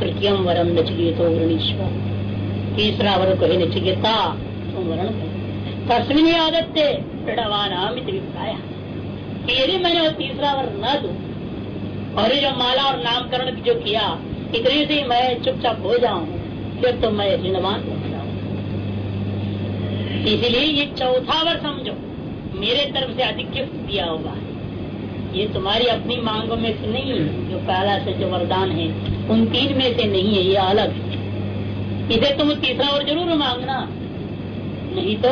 तृतीय वरम नचिकेतो वरणीश्वर। तीसरा वर कहे नचिकेता तुम वरण तस्मिन आदत्य प्रणवानाम अभिप्राय। यदि मैंने तीसरा वर न दू। और ये जो माला और नामकरण जो किया, इतने से मैं चुपचाप हो जाऊँ, फिर तो मैं ऋणवान हो जाऊँ। इसीलिए ये चौथा वर समझो। मेरे तरफ़ से अधिक गिफ्ट दिया हुआ है। ये तुम्हारी अपनी मांगों में से नहीं है, जो पहला से जो वरदान है। उन तीन में से नहीं है, ये अलग। इसे तुम तीसरा और ज़रूर मांगना। नहीं तो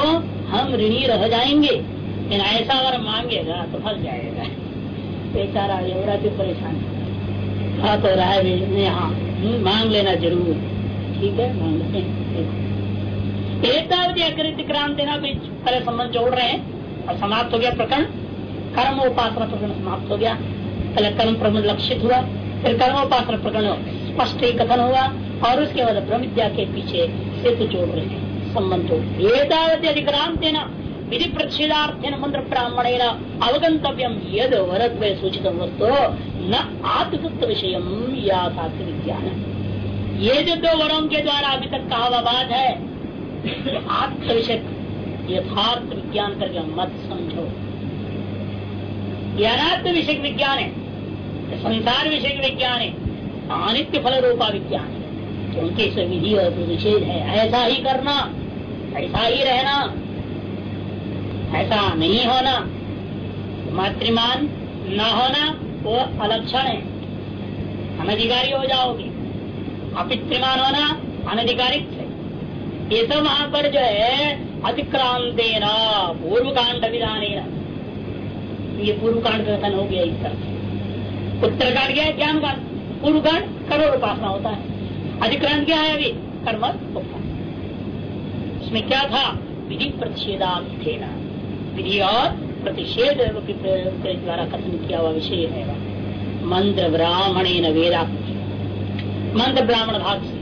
हम ऋणी रह जाएँगे। लेकिन ऐसा वर मांगेगा तो फंस जाएगा। बेचारा युवरा भी परेशान। हाँ तो रहा है हाँ मांग लेना ज़रूर। ठीक है, मांग लेते हैं। अकृत क्रांत भी पहले संबंध जोड़ रहे हैं और समाप्त हो गया प्रकरण। कर्म उपासना प्रकरण समाप्त हो गया। पहले कर्म प्रबंध लक्षित हुआ, फिर कर्म उपासना प्रकरण स्पष्ट ही कथन हुआ और उसके बाद ब्रह्म विद्या के पीछे सेतु जोड़ रहे हैं। संबंध जोड़ एकावधि अधिक्रांत देना विधि प्रतिषेधार्थन मंत्र ब्राह्मण अवगंतव्यम यद वरद्वय सूचित वस्तु न आत्मतत्व विषय याथार्थ विज्ञान। ये जो दो वरों के द्वारा अभी तक कहा बात है आत्म विषय यथार्थ विज्ञान करके मत समझो। अनात्म विषय विज्ञान है संसार विषय विज्ञान है अनित्य फल रूपा विज्ञान है क्योंकि विधि और निषेध है, ऐसा ही करना, ऐसा ही रहना, ऐसा नहीं होना, मातृमान न होना, वो अलक्षण है। अनधिकारी हो जाओगे। अपितृमान होना अनधिकारिक है। ये सब वहाँ पर जो है अतिक्रांत पूर्व कांड विधान ये पूर्व कांड कथन हो गया इस तरह उत्तर कांड क्या है? ज्ञान कांड पूर्व कांड करोड़ उपासना होता है। अधिक्रांत क्या है अभी? कर्म इसमें क्या था? विधि प्रतिषेधार्थ विधि और प्रतिषेध द्वारा कथन किया हुआ विषय है मंत्र ब्राह्मण वेदा मंत्र ब्राह्मण भाग से।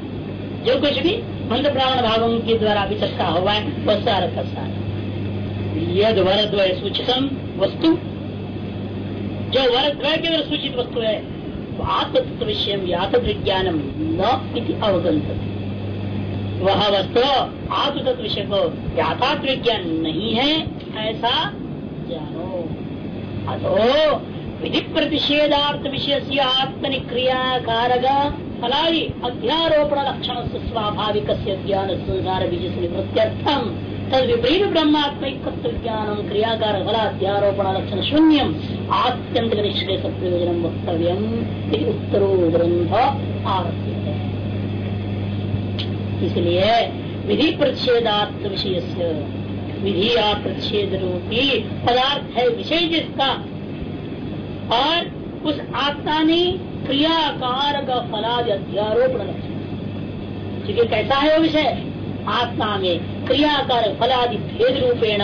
जो कुछ भी मंत्र ब्राह्मण भागों के द्वारा अभी तक हुआ है, वह सारा का सारा। यद वरद्वय सूचितम, वस्तु जो वरद्वय के द्वारा सूचित वस्तु है आत्मतत्व विषय यात विज्ञानम न अवगंत वह वस्तु आत्म तत्व विषय को याथार्थ विज्ञान नहीं है, ऐसा जानो। अतो विधि प्रतिषेधार्थ विषय से आत्मनिक्रिया कारक फलादि अध्यारोपण लक्षण स्वाभाविक ज्ञान संसार बीज निवृत्त्यर्थम। तद विपरीत ब्रह्मात्मिक ज्ञान, क्रियाकार फलाध्यारोपण लक्षण शून्यम आत्यंत निश्चय प्रयोजन वक्तव्यम उत्तरो ग्रंथ है इसलिए विधि प्रतिषेधार्थ विषय विधि और प्रतिषेध रूपी पदार्थ है विषय जिसका, और उस आत्मा ने क्रियाकार का फलाद अध्यारोपण क्योंकि कैसा है वो विषय? आत्मा में क्रियाकार फलादि भेद रूपेण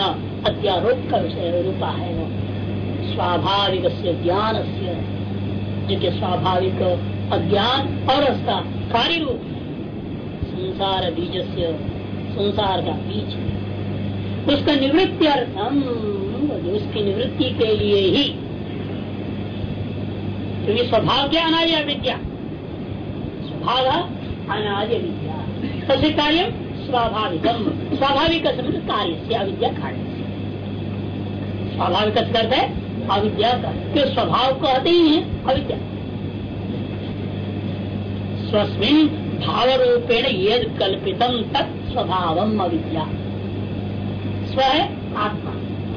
अध्यारोप का विषय रूपा है वो स्वाभाविक ज्ञान से जो स्वाभाविक अज्ञान और उसका कार्य रूप संसार बीज से संसार का बीज उसका निवृत्ति अर्थम उसकी निवृत्ति के लिए ही क्योंकि स्वभाव क्या अनार्य विद्या? स्वभाव अनार्य विद्या। सबसे कार्य स्वाभाविकम स्वाभाविक कार्य से अविद्या कार्य स्वाभाविक अर्थ है, अविद्या का। स्वभाव कहते ही है, अविद्या। स्वस्मिन भाव रूपेण यद कल्पितम तत् स्वभाव अविद्या। स्व है आत्मा।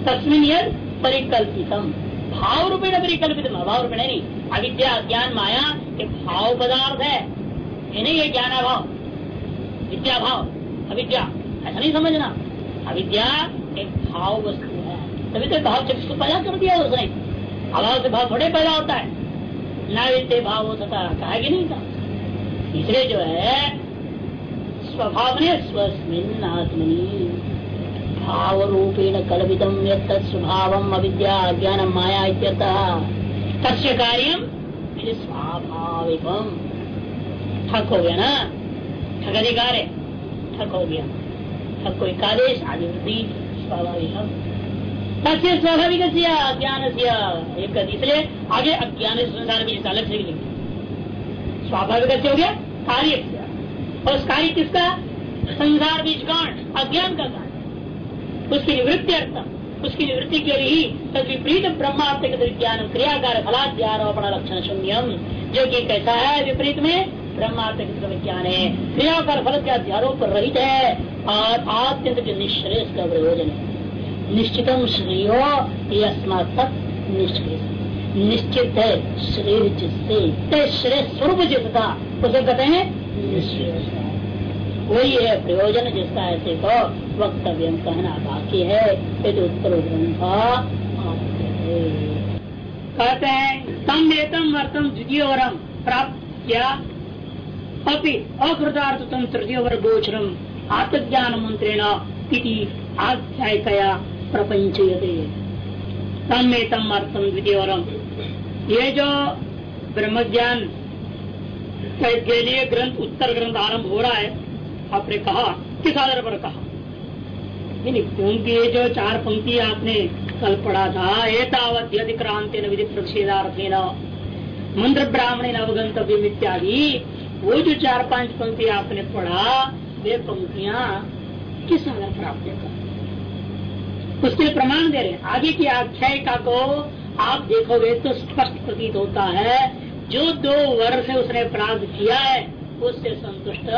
तस्मिन यद परिकल्पितम भाव रूपेण परिकल्पित अभाव रूपेण नहीं। अविद्या ज्ञान माया एक भाव पदार्थ है ये नहीं है। ज्ञान भाव विद्या भाव अविद्या। ऐसा नहीं समझना। अविद्या एक भाव वस्तु है। तभी तो भाव चक्षु पैदा कर दिया उसने। अभाव से भाव थोड़े पैदा होता है। न विद्य भाव हो सकता कहा कि नहीं था? इसलिए जो है स्वभाव ने स्वस्मिन आत्मनि। भाव रूपेण कल्पितम स्वभाव अविद्या ज्ञान माया तस्य कार्यम स्वाभाविक ठक हो गया ना? ठक अधिकार है। ठक हो गया। ठक को एकादेश आदिवृत्ति स्वाभाविक तस्य स्वाभाविक ज्ञान से इसलिए आगे अज्ञान संसार भी अलग से लिखते स्वाभाविक हो गया? कार्य और उस कार्य किसका? संसार बीज गौण अज्ञान का कारण उसकी निवृत्ति अर्थ, उसकी निवृत्ति के लिए तद विपरीत ब्रह्मात्मक विज्ञान क्रियाकार फलाध्यारोपण लक्षण शून्यम। जो कि कैसा है विपरीत में ब्रह्मात्मक विज्ञान है? क्रियाकार फल के अध्यारोप रहित है और आत्यंत निश्रेष का प्रयोजन है। निश्चितम श्रेयो, ये निश्चित निश्चित है शरीर जिससे श्रेय स्वरूप जिसका, उसे कहते हैं वही है प्रयोजन जिसका ऐसे को वक्तव्य कहना बाकी है। उत्तर ग्रंथ कहते हैं, तम एतम वर्तम द्वितीय वरम प्राप्त किया अपि अकृतार्थ तम तृतीय वर्ग गोचरम आत्मज्ञान मंत्रेण आध्यायिकया प्रपंच तम अर्थम द्वितीय ये जो ब्रह्म ज्ञान के लिए ग्रंथ उत्तर ग्रंथ आरंभ हो रहा है, आपने कहा, किस आधार पर कहा? क्योंकि ये जो चार पंक्ति आपने कल पढ़ा था एतावत अधिक्रांत विधि प्रतिषेधार्थे मंत्र ब्राह्मण अवगंतव्य इत्यादि वो जो चार पाँच पंक्ति आपने पढ़ा, वे पंक्तियाँ किस आधार पर आपने कहा उसके लिए प्रमाण दे रहे आगे की आख्यायिका को आप देखोगे तो स्पष्ट प्रतीत होता है, जो दो वर्ष उसने प्राप्त किया है, उससे संतुष्ट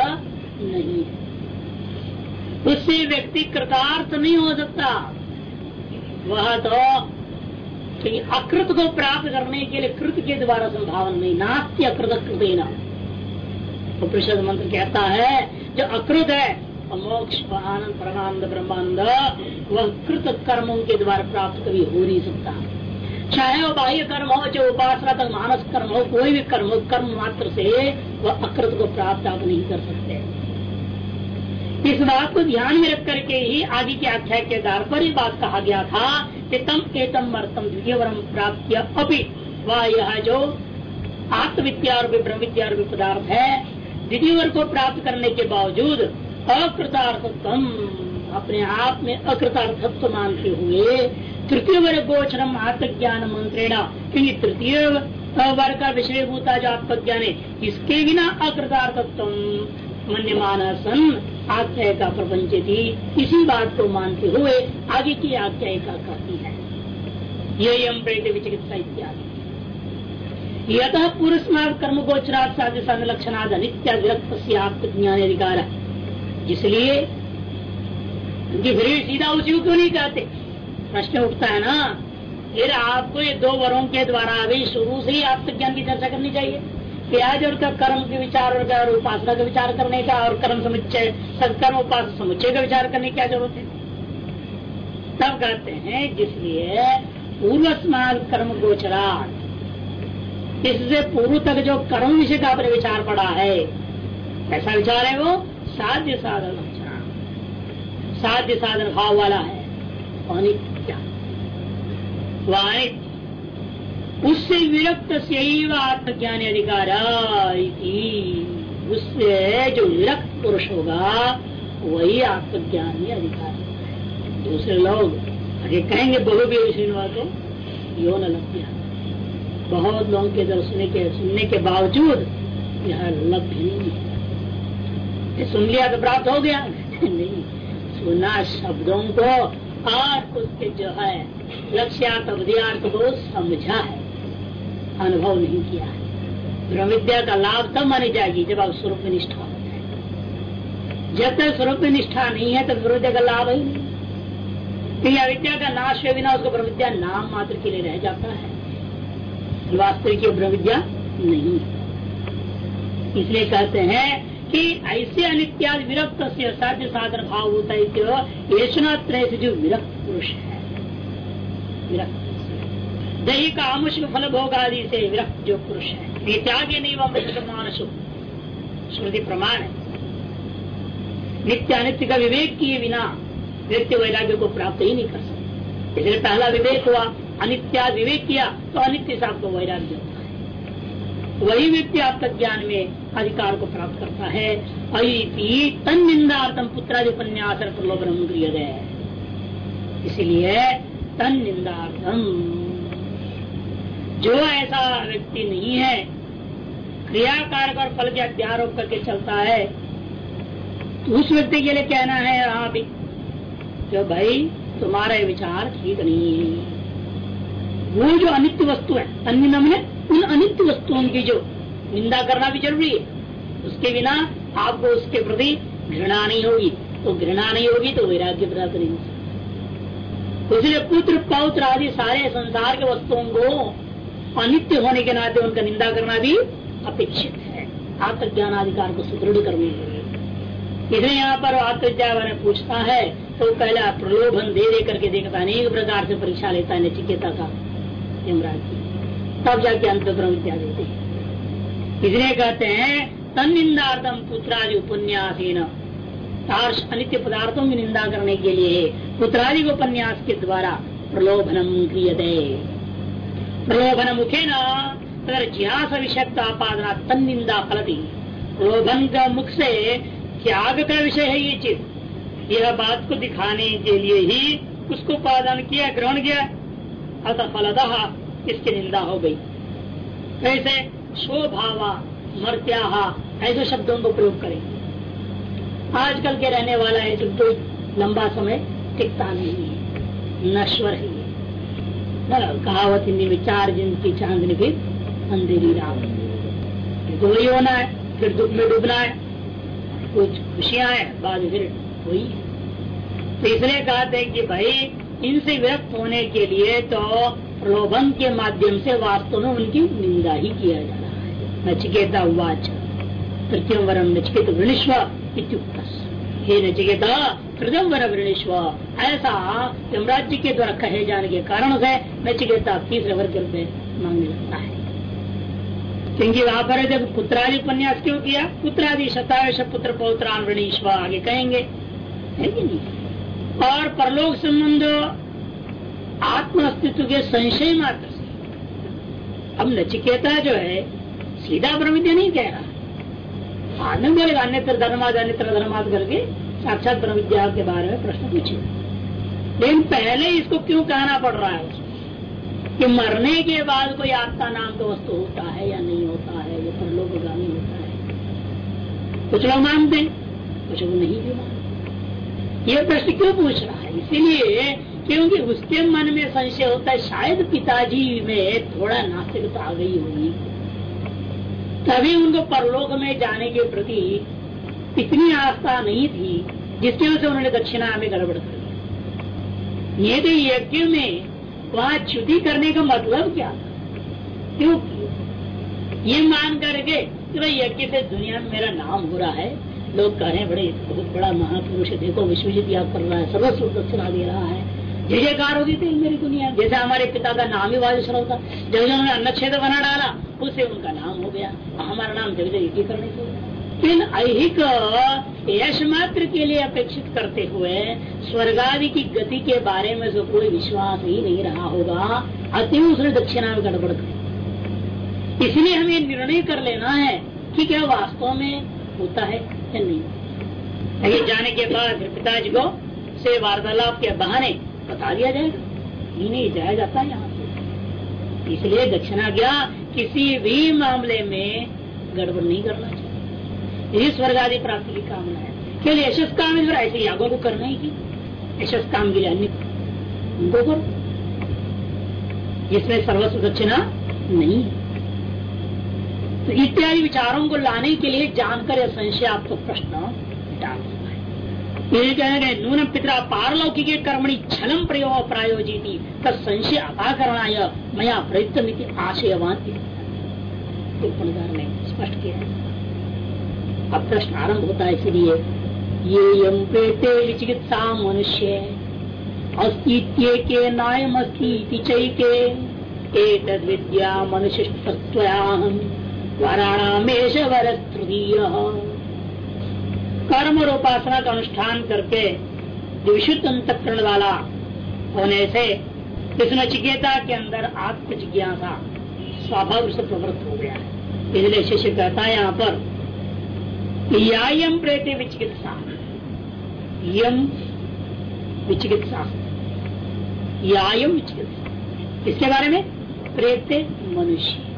नहीं है। उससे व्यक्ति कृतार्थ नहीं हो सकता। वह तो अकृत को प्राप्त करने के लिए कृत के द्वारा संभावना नहीं, नास्ती अकृत कृत उपनिषद मंत्र कहता है, जो अकृत है मोक्ष आनंद, परमानंद, ब्रह्मानंद, वह कृत कर्मों के द्वारा प्राप्त कभी हो नहीं सकता। चाहे वो बाह्य कर्म हो, चाहे उपासना तक मानस कर्म हो, कोई भी कर्म हो, कर्म मात्र से वह अकृत को प्राप्त आप नहीं कर सकते। इस बात को ध्यान में रख करके ही आदि के आख्या के आधार पर यह बात कहा गया था कि तम एतम मर्तम द्वितीय वरम प्राप्त अभी वह, यह जो आत्मविद्या और ब्रह्म विद्या पदार्थ है द्वितीय वर्ग को प्राप्त करने के बावजूद अकृतार्थत्व अपने आप में अकृतार्थत्व मानते हुए तृतीय वर्ग गोचरम आत्मज्ञान मंत्रेणा। क्योंकि तृतीय वर्ग का विषय भूता जो आत्मज्ञान है, इसके बिना अकृतार्थत्व मन्यमान सन आख्याय का प्रपंच इसी बात को मानते हुए आगे की आख्याय का कहती है। ये यम प्रेत विचिकित्सा इत्यादि। यथ पुरुष कर्म गोचरात साध्य साधन लक्षणाद अनित्या विरक्त आत्मज्ञान अधिकार। इसलिए फिर सीधा उसी क्यों नहीं कहते? प्रश्न उठता है ना, फिर आपको ये दो वरों के द्वारा अभी शुरू से ही आत्मज्ञान की चर्चा करनी चाहिए। प्याज और का कर्म के विचार और उपासना का विचार करने का और कर्म समुच्चय, सत्कर्म उपास समुच्चय का विचार करने की क्या ज़रूरत है? तब कहते हैं, जिसलिए पूर्व स्मार कर्म गोचरा इससे पूर्व तक जो कर्म विषय का अपने विचार पड़ा है कैसा विचार है वो? साध्य साधन साध्य साधन भाव वाला है। उससे विरक्त से आत्मज्ञान अधिकार उससे जो विरक्त पुरुष होगा, वही आत्मज्ञानी अधिकार। दूसरे लोग आगे कहेंगे बहु भी श्रीनिवास यो न लग गया बहुत लोगों के दर सुनने के सुनने के बावजूद यह लभ्य नहीं है। सुन लिया तो प्राप्त हो गया। नहीं, सुना शब्दों को और उसके जो है लक्ष्यार्थ अवधियार्थ को समझा है। अनुभव नहीं किया है। ब्रह्म विद्या का लाभ तब मानी जाएगी जब आप स्वरूप निष्ठा है। जब तक स्वरूप निष्ठा नहीं है, तब ब्रह्म विद्या का लाभ ही। नहीं क्योंकि अविद्या का नाश हुए बिना उसको ब्रह्म विद्या नाम मात्र के लिए रह जाता है। वास्तविक ब्रह्म विद्या नहीं। इसलिए कहते हैं कि ऐसे अनित्यादि विरक्त से साध्य साधन भाव होता है से जो विरक्त पुरुष है। विरक्त दही का आमुष्क फल भोग आदि से विरक्त जो पुरुष है। त्याग नहीं, वह मानसु श्रुति प्रमाण है। नित्य अनित्य का विवेक किए बिना व्यक्ति वैराग्य को प्राप्त ही नहीं कर सकते। इसलिए पहला विवेक हुआ अनित्या विवेक किया तो अनित्य से आपको वैराग्य होता है। वही व्यक्ति आपका ज्ञान में अधिकार को प्राप्त करता है। तन निंदार्थम पुत्रादि उपन्यास प्रलोभन क्रिय गए इसलिए तन निंदार्थम जो ऐसा व्यक्ति नहीं है, क्रियाकारक और फल के अध्यारोप करके चलता है तो उस व्यक्ति के लिए कहना है यहाँ भी जो भाई, तुम्हारा विचार ठीक नहीं है। वो जो अनित्य वस्तु है, अन्य नमने उन अनित्य वस्तुओं की जो निंदा करना भी ज़रूरी है, उसके बिना आपको उसके प्रति घृणा नहीं होगी। तो घृणा नहीं होगी तो वैराग्य प्राप्त नहीं हो इसलिए पुत्र, पौत्र आदि सारे संसार के वस्तुओं को अनित्य होने के नाते उनका निंदा करना भी अपेक्षित है। आत्मज्ञान अधिकार को सुदृढ़ करने के लिए। इसलिए यहाँ पर मैंने पूछता है तो पहला प्रलोभन दे दे करके देखता अनेक प्रकार से परीक्षा लेता है, नचिकेता का। यमराज की तब जाके अंत विद्या देते इसलिए कहते हैं तन निंदार्थम पुत्रादि उपन्यासीन। अनित्य पदार्थों की निंदा करने के लिए पुत्रादि उपन्यास के द्वारा प्रलोभनम क्रियते। प्रलोभन मुखे न जिहास विषय आपादना तन निंदा फलती। प्रलोभन का मुख से त्याग का विषय है ये चीज़ यह बात को दिखाने के लिए ही उसको पादन किया, ग्रहण किया। अतः फलतः इसकी निंदा हो गई। कैसे? शोभावा मर्त्याहा, ऐसे शब्दों को प्रयोग करेंगे आजकल के रहने वाला है कोई लंबा समय टिकता नहीं है, नश्वर है कहावत हिंदी में, चार दिन की चांदनी फिर अंधेरी रात। तो वही होना है, फिर दुख में डूबना है। कुछ खुशियाँ है, बाद फिर वही तो इसलिए कहते हैं कि भाई इनसे विरक्त होने के लिए तो प्रलोभन के माध्यम से वास्तव में उनकी निंदा ही किया जा रहा है। नचिकेता उवाच प्रत्यम वरम नचिकेत वृणिश्व हे नचिकेता प्रथम वर वृणिश्व ऐसा यमराज्य के द्वारा कहे जाने के कारण से नचिकेता तीसरे वर्ग में मांगने लगता है। क्योंकि वहाँ पर जब पुत्रादि उपन्यास क्यों किया? पुत्रादि शतायुष पुत्र पौत्रान वृणीश्व आगे कहेंगे। है कि नहीं? और परलोक संबंध आत्म अस्तित्व के संशय मात्र से। अब नचिकेता जो है, सीधा प्रविद्या नहीं कह रहा। आदमी बोलेगा अन्यत्र धर्माद अन्यत्र धर्माद करके साक्षात ब्रह्म विद्या के बारे में प्रश्न पूछे। लेकिन पहले इसको क्यों कहना पड़ रहा है? कि मरने के बाद कोई आत्मा नाम का वस्तु होता है या नहीं होता है, ये परलोकगामी होता है। कुछ लोग मानते कुछ लोग नहीं भी मानते। ये प्रश्न क्यों पूछ रहा है? इसीलिए क्योंकि उसके मन में संशय होता है, शायद पिताजी में थोड़ा नास्तिकता आ गई होगी। तभी उनको परलोक में जाने के प्रति इतनी आस्था नहीं थी, जिसकी वजह से उन्होंने दक्षिणा में गड़बड़ कर ये तो यज्ञ में वहाँ छुट्टी करने का मतलब क्या था? क्यों? ये मान करके कि भाई यज्ञ से दुनिया में मेरा नाम हो रहा है। लोग कह रहे हैं, बड़े, बहुत बड़ा महापुरुष है। देखो, विश्वजित याद कर रहा है, सर्वस्व दक्षिणा दे रहा है। जय जयकार होती थी मेरी दुनिया। जैसे हमारे पिता का नाम ही वायुश्वर होता जब उन्होंने अन्नक्षेत्र बना डाला, उससे उनका नाम हो गया। हमारा नाम जग जगह करने को इन ऐहिक यश मात्र के लिए अपेक्षित करते हुए, स्वर्गादि की गति के बारे में जो कोई विश्वास ही नहीं रहा होगा, अति उसने दक्षिणा में गड़बड़ कर इसलिए हमें निर्णय कर लेना है कि क्या वास्तव में होता है? या नहीं। जाने के बाद पिताजी को से वार्तालाप के बहाने बता दिया जाएगा। नहीं नहीं जाया जाता है यहाँ से। इसलिए दक्षिणाज्ञा किसी भी मामले में गड़बड़ नहीं करना चाहिए। यही स्वर्ग आदि प्राप्ति की कामना है। केवल यशस काम है ऐसे यागों को करना ही की यशस काम के लिए अन्य उनको करो। जिसमें सर्वस्व दक्षिणा नहीं तो इत्यादि विचारों को लाने के लिए जानकर यह संशय आपको प्रश्न डाल ये कहने नून पिता पारलौकिक कर्मणि छलम प्रयोग प्रायोजित संशय अपाकरणाय मया प्रयुक्त आशयवान टिप्पणीकार ने स्पष्ट किया अब प्रश्न आरंभ होता है, इसलिए ये यम प्रेते विचिकित्सा मनुष्य अस्तित्व के नायम अस्ती चैके एक विद्या मनुष्य वाराणामेश वर कर्म और उपासना का अनुष्ठान करके जो विशुद्ध अंतकरण वाला होने से इस नचिकेता के अंदर आत्म जिज्ञासा स्वाभाव से प्रवृत्त हो गया। है इसलिए शिष्य कहता है यहाँ पर यायम प्रेत विचिकित्सा। यम विचिकित्सा। यायम विचिकित्सा। इसके बारे में प्रेत मनुष्य।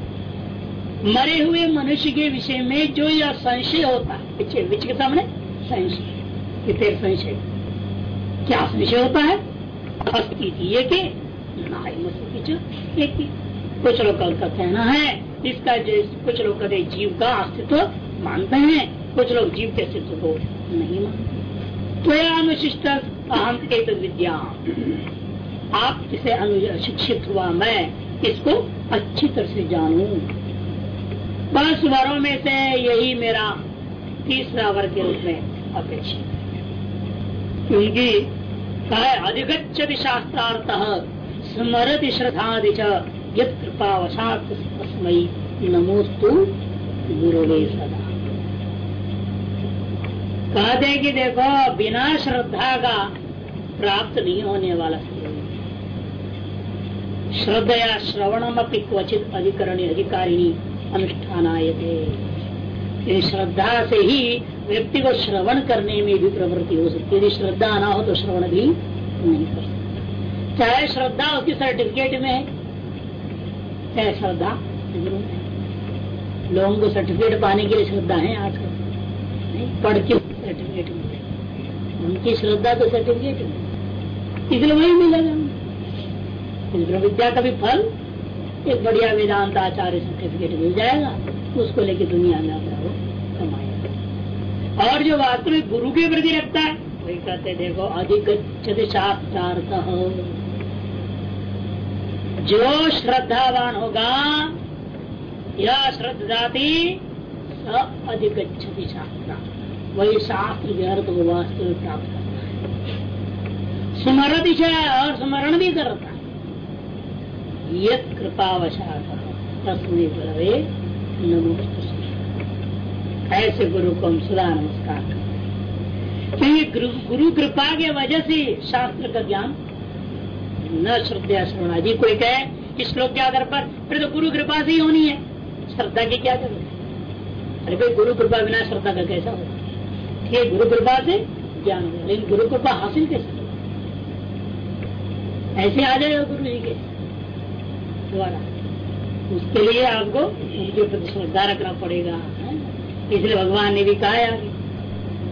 मरे हुए मनुष्य के विषय में जो यह संशय होता है विच सामने संशय। संशय? क्या संशय होता है? कुछ लोग का कहना है, इसका जो कुछ लोग कहते जीव का अस्तित्व मानते हैं, कुछ लोग जीव के अस्तित्व को नहीं मानते। तो अनुशिष्ट अहम एक विद्या। आप इसे अनुशिक्षित हुआ मैं, इसको अच्छी तरह से जानू। दस वरों में से यही मेरा तीसरा वर्ग के रूप में अपेक्षित क्योंकि अधिगछति शास्त्रार्थ स्मरति श्रद्धादि कृपावशात तस्मयी नमोस्तु गुरुवे सदा। कहते कि देखो, बिना श्रद्धा का प्राप्त नहीं होने वाला श्रद्धया श्रवणम अपनी क्वचित अधिकरणी अधिकारिणी अनुष्ठान आए श्रद्धा से ही व्यक्ति को श्रवण करने में भी प्रवृत्ति हो सकती है। यदि श्रद्धा ना हो तो श्रवण भी नहीं कर चाहे श्रद्धा उसकी सर्टिफिकेट में चाहे श्रद्धा लोगों को सर्टिफिकेट पाने के लिए श्रद्धा है आजकल पढ़ के सर्टिफिकेट मिले उनकी श्रद्धा तो सर्टिफिकेट में। इसलिए वही मिलेगा। विद्या का भी फल एक बढ़िया वेदांत आचार्य सर्टिफिकेट मिल जाएगा, उसको लेके दुनिया में अपना वो कमाएगा। और जो वास्तविक गुरु के प्रति रखता है, वही कहते देखो अधिक शास्त्रार्थ जो श्रद्धावान होगा यह श्रद्धाती अधिक शास्त्र वही शास्त्र के अर्थ को वास्तविक प्राप्त करता है। स्मरण और स्मरण भी करता है। यत ऐसे गुरु को हम सदा नमस्कार क्योंकि गुरु कृपा के वजह से शास्त्र का ज्ञान न श्रद्धा श्रवणादि कोई कहे इस श्लोक के आधार पर फिर तो गुरु कृपा से ही होनी है। श्रद्धा की क्या ज़रूरत अरे भाई, गुरु कृपा बिना श्रद्धा का कैसा होगा? ठीक गुरु कृपा से ज्ञान होगा। लेकिन गुरु कृपा हासिल कैसे ऐसे आ जाएगा गुरु जी के। द्वारा। उसके लिए आपको उनके प्रति श्रद्धा रखना पड़ेगा। इसलिए भगवान ने भी कहा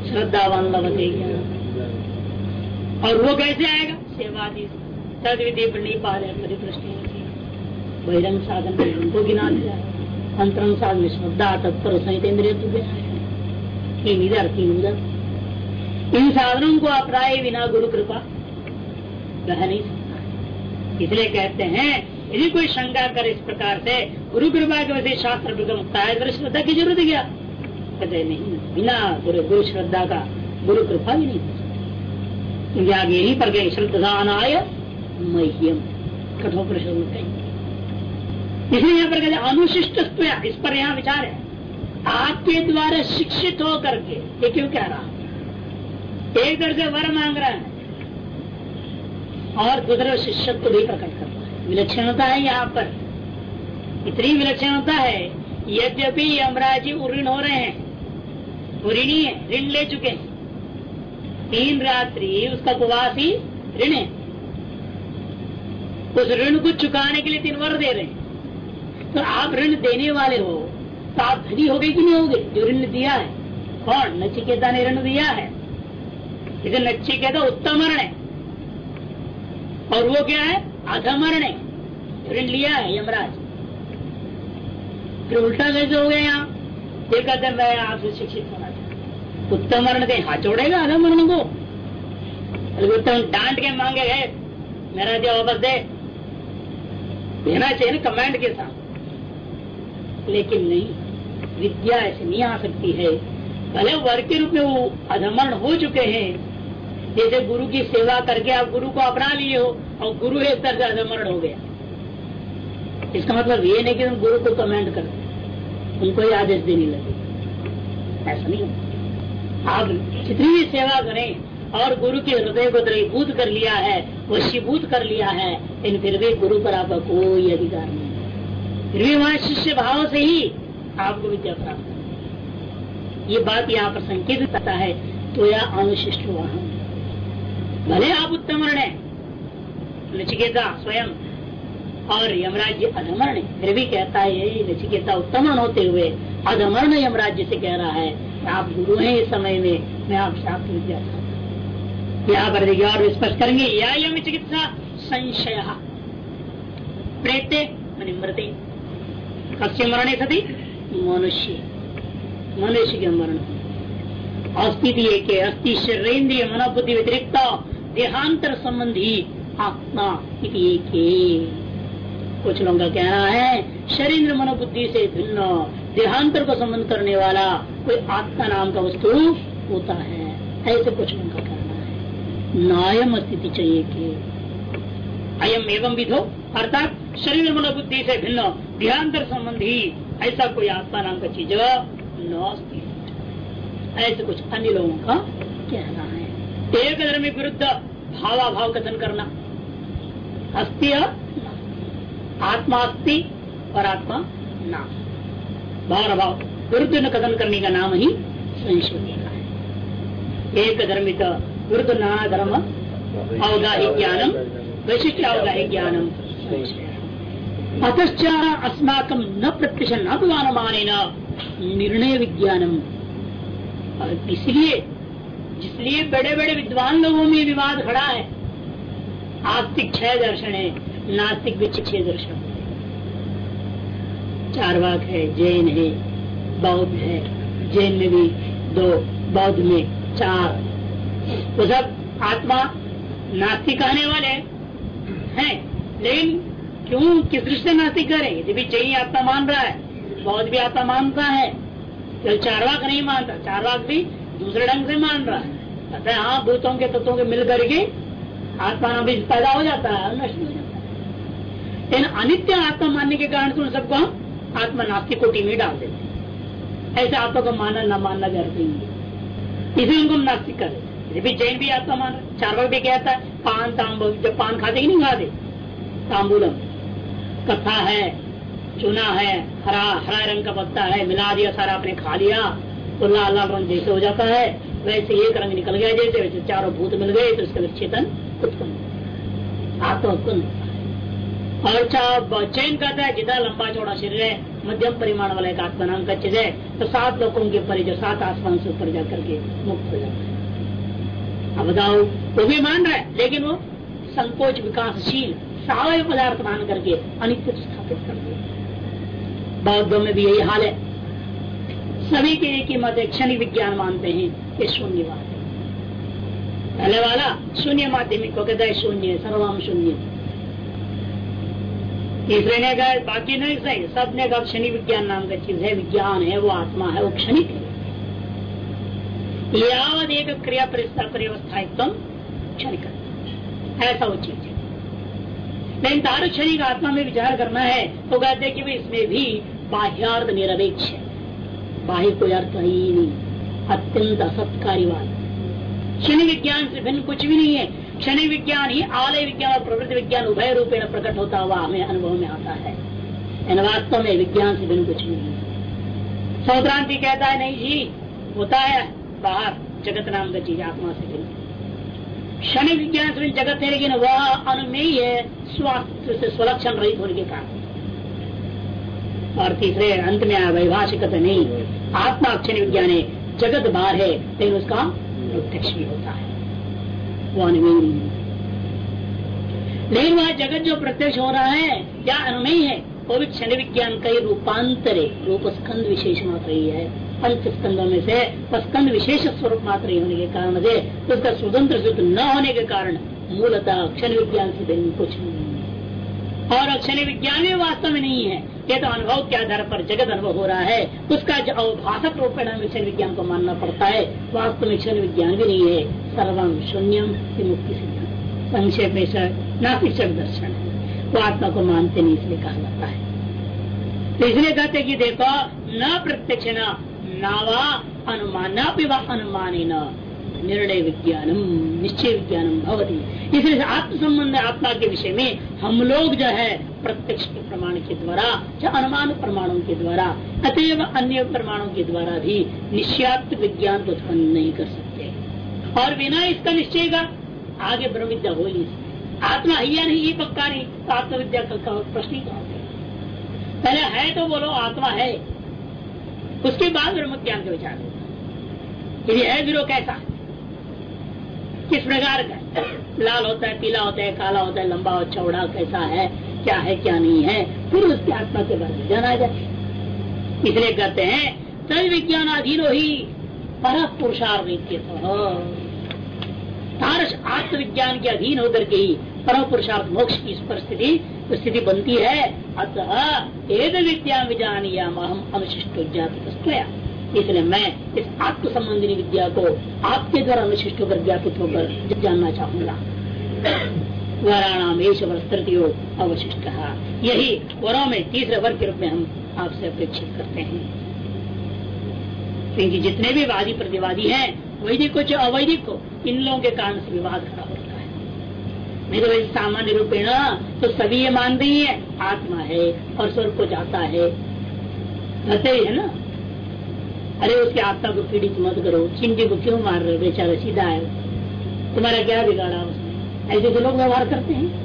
श्रद्धावान लवते और वो कैसे आएगा? सेवादी तद विधि नहीं पा रहे परिप्रश्न बहिरंग साधन में उनको गिना दिया। अंतरंग साधन श्रद्धा, तत्पर संहित इंद्रिय इधर तीन उधर। इन साधनों को अपराए बिना गुरु कृपा कह नहीं सकता। इसलिए कहते हैं यदि कोई शंका करे इस प्रकार से, गुरु कृपा के वजह शास्त्र मुक्ता है श्रद्धा की ज़रूरत क्या? कहते नहीं, बिना गुरु गुरु श्रद्धा का गुरु कृपा भी नहीं क्योंकि आगे यही पर गए श्रद्धान आय मह्यम। कठोर प्रश्न कहीं इसलिए यहाँ पर कहते अनुशिष्ट इस पर यहाँ विचार है। आपके द्वारा शिक्षित हो करके ये क्यों कह रहा एक तरह से वर मांग रहा है। और दूसरे शिष्यत्व भी प्रकट विलक्षणता है यहाँ पर। इतनी विलक्षणता है, यद्यपि यमराज जी उऋण हो रहे हैं। ऋणी है ऋण ले चुके हैं। तीन रात्रि उसका उपवास ही ऋण है। उस ऋण को चुकाने के लिए तीन वर दे रहे हैं। तो आप ऋण देने वाले हो तो आप धनी हो गए कि नहीं होगे जो ऋण दिया है, कौन? नचिकेता ने ऋण दिया है। इसे नचिकेता उत्तम ऋण है। और वो क्या है? अधमरण ऋण लिया है यमराज। फिर उल्टा कैसे हो गया यहाँ? ये कहते हैं मैं आपसे शिक्षित होना चाहता उत्तम मरण के हाथ छोड़ेगा अधमरण को। उत्तम डांट के मांगे गए मेरा जो वापस दे। देना चाहिए ना कमांड के साथ। लेकिन नहीं, विद्या ऐसे नहीं आ सकती है। भले वर्ग के रूप में वो अधमरण हो चुके हैं जैसे गुरु की सेवा करके आप गुरु को अपना लिए हो, और गुरु एक तरह से अधमरण हो गया। इसका मतलब ये नहीं कि तुम गुरु को कमेंट कर। उनको ही आदेश देने लगे। ऐसा नहीं आप जितनी भी सेवा करें, और गुरु के हृदय को द्रवीभूत कर लिया है, वशीभूत कर लिया है, लेकिन फिर भी गुरु पर आपका कोई अधिकार नहीं फिर भी वहाँ शिष्य भाव से ही आपको विद्या प्राप्त ये बात यहाँ पर संकेत करता है तो यह अनुशिष्ट हुआ भले आप उत्तम है। नचिकेता स्वयं। और यमराज अधमरण फिर भी कहता है, यही नचिकेता उत्तमन होते हुए अधमरण यमराज्य से कह रहा है आप गुरु हैं इस समय में। मैं आप शास्त्र विद्या यहाँ पर देखिए, और स्पष्ट करेंगे, या यम चिकित्सा संशय। प्रेते मृते कस्य मरणे सती? मनुष्य। मनुष्य के मरण। अस्थिति एक अस्थि शरीर मनोबुद्धि व्यतिरिक्त देहांतर संबंधी आत्मा एक। कुछ लोगों का कहना है, शरीर मनोबुद्धि से भिन्न, देहांतर को संबंध करने वाला कोई आत्मा नाम का वस्तु होता है। ऐसे कुछ लोगों का कहना है। नायम स्थिति चाहिए कि अयम एवं विधो, अर्थात शरीर मनोबुद्धि से भिन्न, देहांतर संबंधी ऐसा कोई आत्मा नाम का चीज़ न ऐसे कुछ अन्य लोगों का कहना है। एक धर्म विरुद्ध भावाभाव कथन करना अस्थि आत्मा अस्थि और आत्मा नाम भाव भाव विरुद्ध न। कथन करने का नाम ही संशोधन है एक धर्मित विरुद्ध नाना धर्म अवगाही ज्ञानम वैशिष्ट अवगाही ज्ञानम अतश्च अस्माकम न प्रत्यक्ष न न निर्णय विज्ञानम इसलिए जिसलिए बड़े बड़े विद्वान लोगों में विवाद खड़ा है। आस्तिक छह दर्शन है, नास्तिक भी छह दर्शन। चार वाक है, जैन है, बौद्ध है। जैन में भी दो, बौद्ध में चार। वो सब आत्मा नास्तिक आने वाले हैं। लेकिन क्यों? किस दृष्टि से नास्तिक करें? यदि भी जैन आत्मा मान रहा है, बौद्ध भी आत्मा मानता है तो चारवाक नहीं मानता। चारवाक भी दूसरे ढंग से मान रहा है। कहते हैं हाँ भूतों के तत्वों के मिल करके आत्मा भी पैदा हो जाता है नष्ट हो जाता है। लेकिन अनित्य आत्मा मानने के कारण उन सबको हम आत्मा नास्तिक कोटि में डाल देते हैं। ऐसे आत्मा को मानना, न मानना व्यर्थ नहीं है। इसी उनको हम नास्तिक कर देते भी जैन भी आत्मा मान रहे चार भी कहता है, पान तांबूल जब पान खाते ही नहीं खाते? तांबूलम। कथा है, चुना है, हरा हरा रंग का पत्ता है, मिला दिया सारा, आपने खा लिया तो लाल लाल रंग जैसे हो जाता है। वैसे एक रंग निकल गया, जैसे वैसे चारों भूत मिल गए तो उसका चेतन उत्पन्न और चैन कहता है जितना लंबा चौड़ा शरीर है, मध्यम परिमाण वाला एक आत्मा नाम का चीज़ है तो सात लोगों के ऊपर जो सात आसमान से ऊपर जाकर के मुक्त हो जाता है। अब बताओ, वो भी मान रहा है, लेकिन वो संकोच, विकासशील, सावय पदार्थ मान करके अनित्य स्थापित कर दिया। बौद्धों में भी यही हाल है। सभी के एक ही मत क्षणिक विज्ञान मानते हैं, ये शून्यवाद है। पहले वाला, शून्य माध्यमिक को कहता है शून्य, सर्वम शून्य। तीसरे ने कहा, बाकी नहीं, सही। सबने कहा क्षणि विज्ञान नाम का चीज़ है, विज्ञान है, वो आत्मा है, वो क्षणिक है। यावत एक क्रिया परिवस्था एकदम क्षणिक। ऐसा वो चीज़ है। लेकिन तार क्षणिक आत्मा में विचार करना है तो कहते हैं कि इसमें भी बाह्यार्थ निरपेक्ष है। बाह्य कोई अर्थ ही नहीं। अत्यंत असत्कारीवाद क्षण विज्ञान से भिन्न कुछ भी नहीं है। क्षण विज्ञान ही आलय विज्ञान और प्रवृत्ति विज्ञान उभय रूपेण प्रकट होता हुआ हमें अनुभव में आता है। वास्तव में विज्ञान से भिन्न कुछ नहीं है। सौद्रांति कहता है, नहीं जी, होता है। बाहर जगत नाम का चीज़, आत्मा से भिन्न। क्षण विज्ञान से जगत है, लेकिन वह अनुमेय है स्वास्थ्य से स्वलक्षण रहित होने के कारण। और तीसरे अंत में आया वैभाषिक नहीं, आत्मा अक्षर विज्ञान है जगत बाहर है, लेकिन उसका प्रत्यक्ष भी होता है। लेकिन वह जगत जो प्रत्यक्ष हो रहा है या अनुमेय है? वो भी क्षण विज्ञान का ही रूपांतरे रूप स्कंद विशेष मात्र ही है। पंच स्कंदों में से स्कंद विशेष स्वरूप मात्र ही होने के कारण से उसका स्वतंत्र सिद्ध न होने के कारण मूलतः क्षण विज्ञान से कुछ नहीं और अक्षर विज्ञान भी वास्तव में नहीं है। ये तो अनुभव के आधार पर जगत अनुभव हो रहा है। उसका जो अवभाषक रूप में विज्ञान को मानना पड़ता है। वास्तव में अक्षर विज्ञान भी नहीं है। सर्वम शून्यम मुक्ति सिद्ध संक्षेप में नास्तिक दर्शन है। वो आत्मा को मानते नहीं, इसलिए कहा जाता है। तो इसलिए कहते कि देखो, न प्रत्यक्ष नावा अनुमान, न अनुमान न निर्णय विज्ञानम निश्चय विज्ञानम भवती। इसलिए आत्म संबंध आत्मा के विषय में हम लोग जो है, प्रत्यक्ष के प्रमाण के द्वारा, या अनुमान प्रमाणों के द्वारा, अतएव अन्य प्रमाणों के द्वारा भी निश्चयात्म विज्ञान को उत्पन्न नहीं कर सकते। और बिना इसका निश्चय का, आगे ब्रह्म विद्या हो ही आत्मा है या नहीं, ये पक्का नहीं तो आत्मविद्या का प्रश्न ही पहले है तो बोलो, आत्मा है। उसके बाद ब्रह्म ज्ञान का विचार यदि है विरोध कैसा? है किस प्रकार का? लाल होता है, पीला होता है, काला होता है, लंबा और चौड़ा कैसा है, क्या है, क्या नहीं है, फिर उसके आत्मा के बारे में जाना जाए। इसलिए कहते हैं, तद विज्ञान अधीनो ही पर पुरुषार्थ आत्मविज्ञान के अधीन होकर के ही परम पुरुषार्थ मोक्ष की परिस्थिति स्थिति बनती है। अतः एक विद्या विजानियाम हम अनुशिष्ट जाति इसलिए मैं इस आत्म संबंधी विद्या को आपके द्वारा अनुशिष्ट होकर ज्ञापित होकर जानना चाहूँगा। वराणाम तृतीय अवशिष्ट। यही वरों में तीसरे वर्ग के रूप में हम आपसे अपेक्षित करते हैं। क्योंकि जितने भी वादी प्रतिवादी हैं, वैदिक को चाहे अवैदिक को, इन लोगों के कारण से विवाद खड़ा होता है। नहीं तो वैसे सामान्य रूपेण तो सभी ये मानते ही है, आत्मा है और स्वर्ग को जाता है। ही है ना? अरे उसके आत्मा को पीड़ित मत करो, चिंटी को क्यों मार रहे बेचारा सीधा है। तुम्हारा क्या बिगाड़ा उसने? ऐसे तो लोग व्यवहार करते हैं।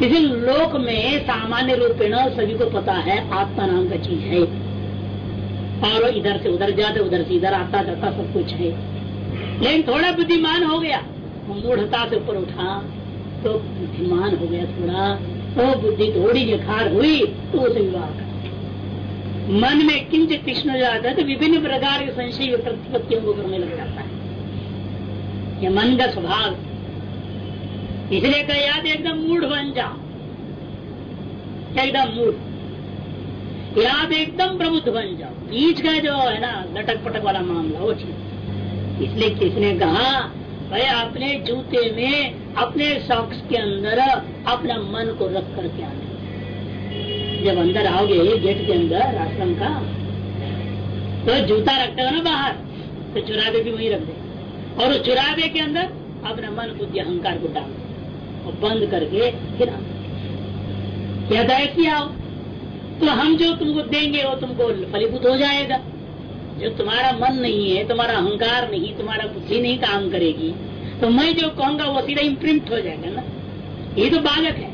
इसी लोक में सामान्य रूपेण सभी को पता है, आत्मा नाम का चीज़ है। और इधर से उधर जाते उधर से इधर आता जाता सब कुछ है। लेकिन थोड़ा बुद्धिमान हो गया। मूढ़ता से ऊपर उठा तो बुद्धिमान हो गया थोड़ा। तो बुद्धि थोड़ी निखार हुई तो उसे विवाह कर मन में किंच तीक्ष्ण हो जाता है तो विभिन्न प्रकार के संशय प्रतिपत्तियों को करने लग जाता है। यह मन का स्वभाव। इसलिए कह याद एकदम मूड बन जाओ। एकदम मूड याद एकदम प्रबुद्ध बन जाओ। बीच का जो है ना, लटक पटक वाला मामला, वो चीज़ इसलिए किसने कहा, भाई अपने जूते में, अपने सॉक्स के अंदर अपना मन को रख करके आने। जब अंदर आओगे गेट के अंदर, आश्रम का तो जूता रखते हो ना बाहर तो चुराबे भी वही रख दे। और उस चुराबे के अंदर अपना मन बुद्धि, अहंकार को डाल, और बंद करके फिर किया हो तो हम जो तुमको देंगे, वो तुमको फलीभूत हो जाएगा। जो तुम्हारा मन नहीं है, तुम्हारा अहंकार नहीं, तुम्हारा बुद्धि नहीं काम करेगी तो मैं जो कहूँगा, वो सीधा इम्प्रिंट हो जाएगा ना। ये तो बालक है।